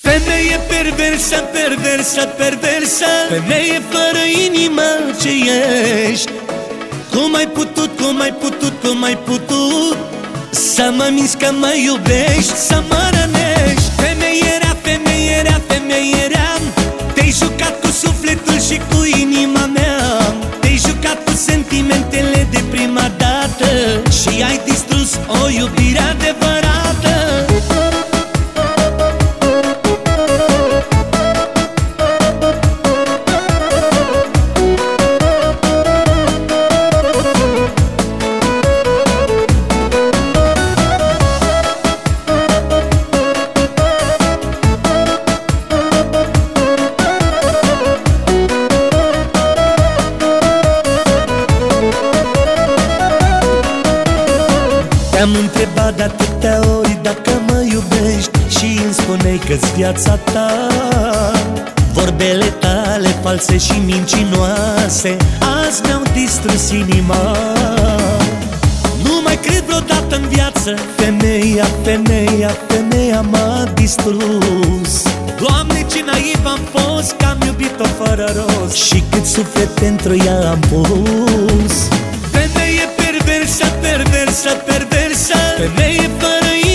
Femeie perversă, perversă, perversă Femeie fără inimă ce ești? Cum ai putut, cum ai putut, cum ai putut Să mă minți că mă iubești, să mă rănești? Femeierea, femeierea, femeierea Te-ai jucat cu sufletul și cu inima mea. Te-ai jucat cu sentimentele de prima dată Și ai distrus o iubire Te-am întrebat de atâtea ori dacă mă iubești Și îmi spuneai că-ți viața ta. Vorbele tale false și mincinoase Azi mi-au distrus inima. Nu mai cred vreodată în viață. Femeia, femeia, femeia m-a distrus. Doamne, ce naiv am fost Că am iubit-o fără rost. Și cât suflet pentru ea am pus. Femeie perversă, perversă, perversă Femeie fără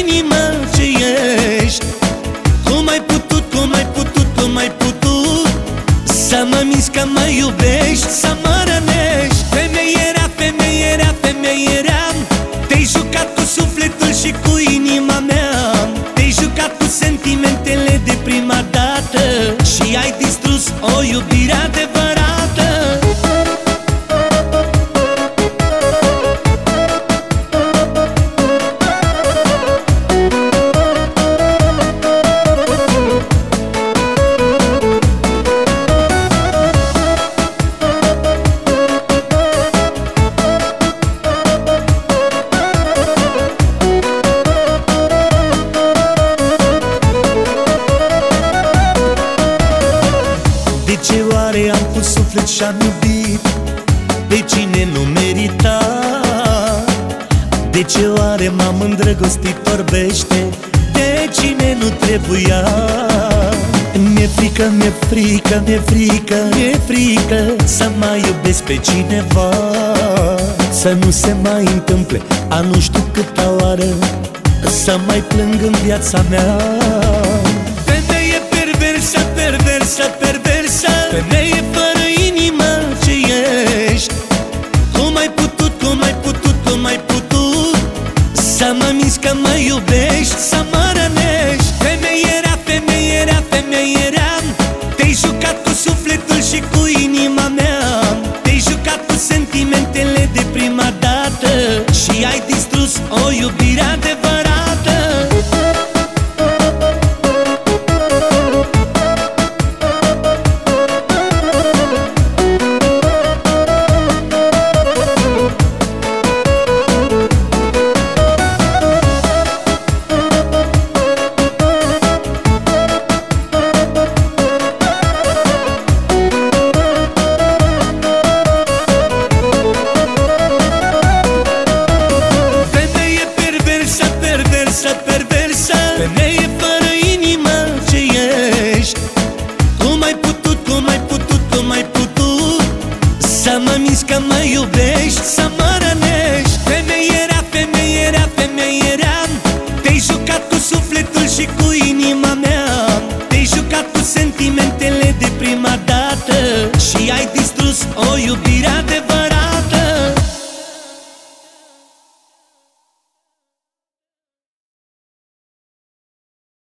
și-am iubit Pe cine nu merita. De ce oare m-am îndrăgostit orbește De cine nu trebuia? Mi-e frică, mi-e frică, mi-e frică, mi-e frică Să mai iubesc pe cineva. Să nu se mai întâmple A nu știu câta oară Să mai plâng în viața mea Că mă iubești, să mă rănești. Femeierea, femeierea, femeierea Te-ai jucat cu sufletul și cu inima mea. Te-ai jucat cu sentimentele de prima dată Și ai distrus o iubire adevărată. perversă Femeie fără inimă ce ești? Cum ai putut, cum ai putut, cum ai putut Să mă minți că mă iubești, să mă rănești? Femeie era, femeie era, femeie era Te-ai jucat cu sufletul și cu inima mea. Te-ai jucat cu sentimentele de prima dată Și ai distrus o iubire adevărată.